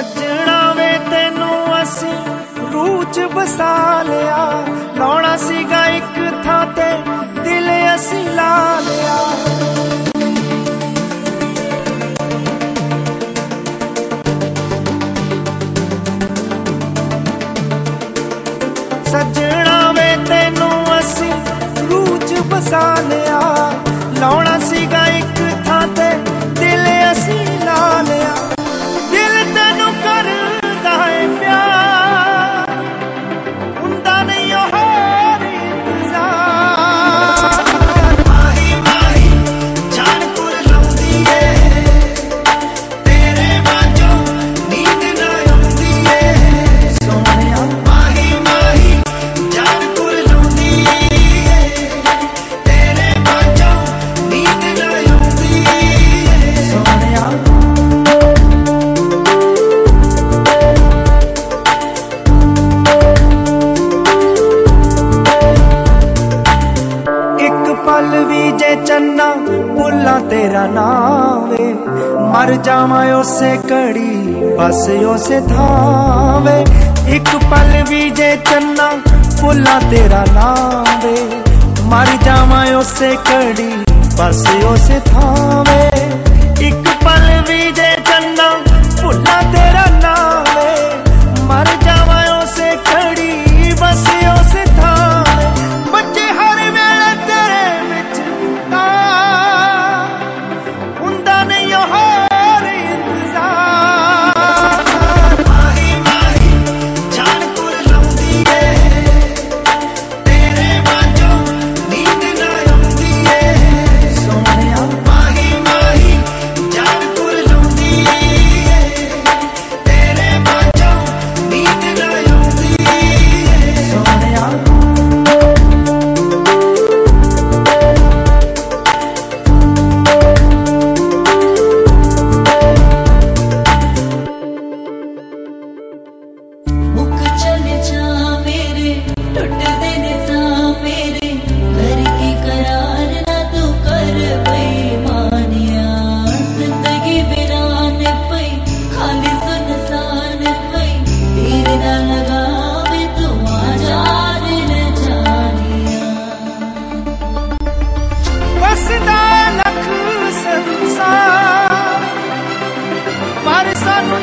ਸੱਜਣਾ ਵੇ, ਤੈਨੂੰ ਅਸੀਂ ਰੂਹ ਚ ਵਸਾ ਲਿਆ। ਲਾਉਣਾ ਸੀਗਾ ਇੱਕ ਥਾਂ ਤੇ, ਦਿਲ ਅਸੀਂ ਲਾ ਲਿਆ। ਸੱਜਣਾ ਵੇ, ਤੈਨੂੰ ਅਸੀਂ ਰੂਚ ਵਸਾ ਲਿਆ। ਲਾਉਣਾ ਸੀਗਾ ਇੱਕ ਪਲ ਵੀ ਜੇ ਚੰਨਾ, ਭੁੱਲਾਂ ਤੇਰਾ ਨਾਮ ਵੇ ਮਰ ਜਾਵਾਂ ਉਸੇ ਘੜੀ, ਬਸ ਉਸੇ ਥਾਂ ਵੇ ਇੱਕ ਪਲ ਵੀ ਜੇ ਚੰਨਾ, ਭੁੱਲਾਂ ਤੇਰਾ ਨਾਮ ਵੇ ਮਰ ਜਾਵਾਂ ਉਸੇ ਘੜੀ, ਬਸ ਉਸੇ ਥਾਂ ਵੇ ਇੱਕ ਪਲ ਵੀ ਜੇ ਟੁੱਟਦੇ ਨੇ ਸਾਹ ਮੇਰੇ। ਕਰ ਕੀ ਕਰਾਰ ਨਾ ਤੂੰ ਕਰ ਬੇਈਮਾਨੀਆਂ। ਜ਼ਿੰਦਗੀ ਬਿਰਾਨ ਪਈ, ਖਾਲੀ ਸੁਨਸਾਨ ਪਈ। ਤੀਰ ਨਾ ਲਗਾਵੇ ਤੂੰ ਆ ਜਾ ਰੇ ਜਾਨੀਆਂ ਵਸਦਾ ਲੱਖ ਸੰਸਾਰ, ਪਰ ਸਾਨੂੰ